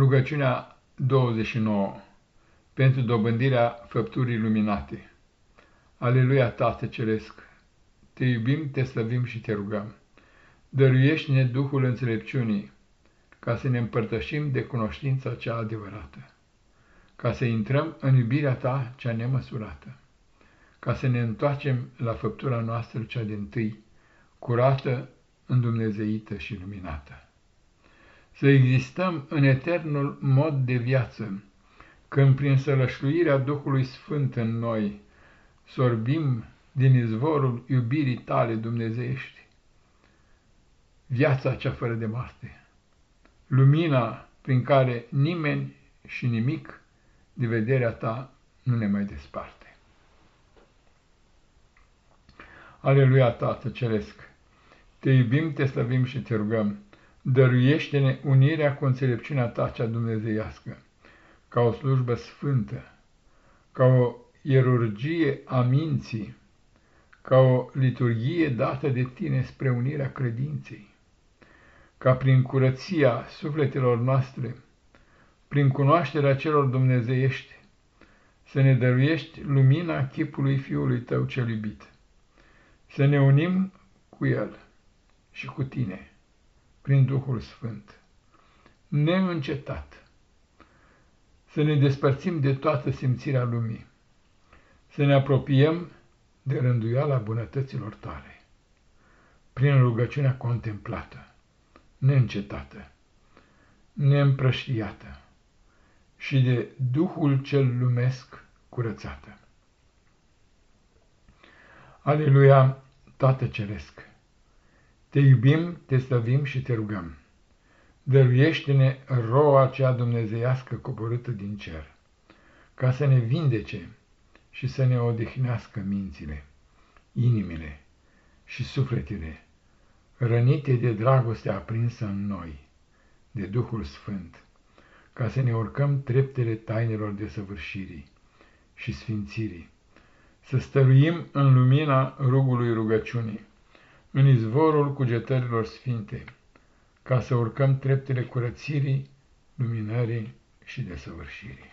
Rugăciunea 29 pentru dobândirea făpturii luminate. Aleluia, Tată Ceresc! Te iubim, te slăvim și te rugăm. Dăruiește-ne Duhul înțelepciunii, ca să ne împărtășim de cunoștința cea adevărată, ca să intrăm în iubirea Ta cea nemăsurată, ca să ne întoarcem la făptura noastră cea din tâi, curată, îndumnezeită și luminată să existăm în eternul mod de viață, când prin sălășluirea Duhului Sfânt în noi sorbim din izvorul iubirii tale dumnezeiești. Viața cea fără de moarte, lumina prin care nimeni și nimic de vederea ta nu ne mai desparte. Aleluia, Tată Ceresc! Te iubim, te slăvim și te rugăm dăruiește-ne unirea cu înțelepciunea ta cea dumnezeiască, ca o slujbă sfântă, ca o ierurgie a minții, ca o liturghie dată de tine spre unirea credinței, ca prin curăția sufletelor noastre, prin cunoașterea celor dumnezeiești, să ne dăruiești lumina chipului Fiului Tău cel iubit, să ne unim cu El și cu Tine prin Duhul Sfânt, neîncetat, să ne despărțim de toată simțirea lumii, să ne apropiem de rânduiala bunătăților tale, prin rugăciunea contemplată, neîncetată, neîmprăștiată și de Duhul cel lumesc curățată. Aleluia, Tată Ceresc! Te iubim, te slăvim și te rugăm. Dăruiește-ne roa cea dumnezeiască coborâtă din cer, ca să ne vindece și să ne odihnească mințile, inimile și sufletele, rănite de dragostea aprinsă în noi, de Duhul Sfânt, ca să ne urcăm treptele tainelor desăvârșirii și sfințirii, să stăruim în lumina rugului rugăciunii, în izvorul cugetărilor sfinte, ca să urcăm treptele curățirii, luminării și desăvârșirii.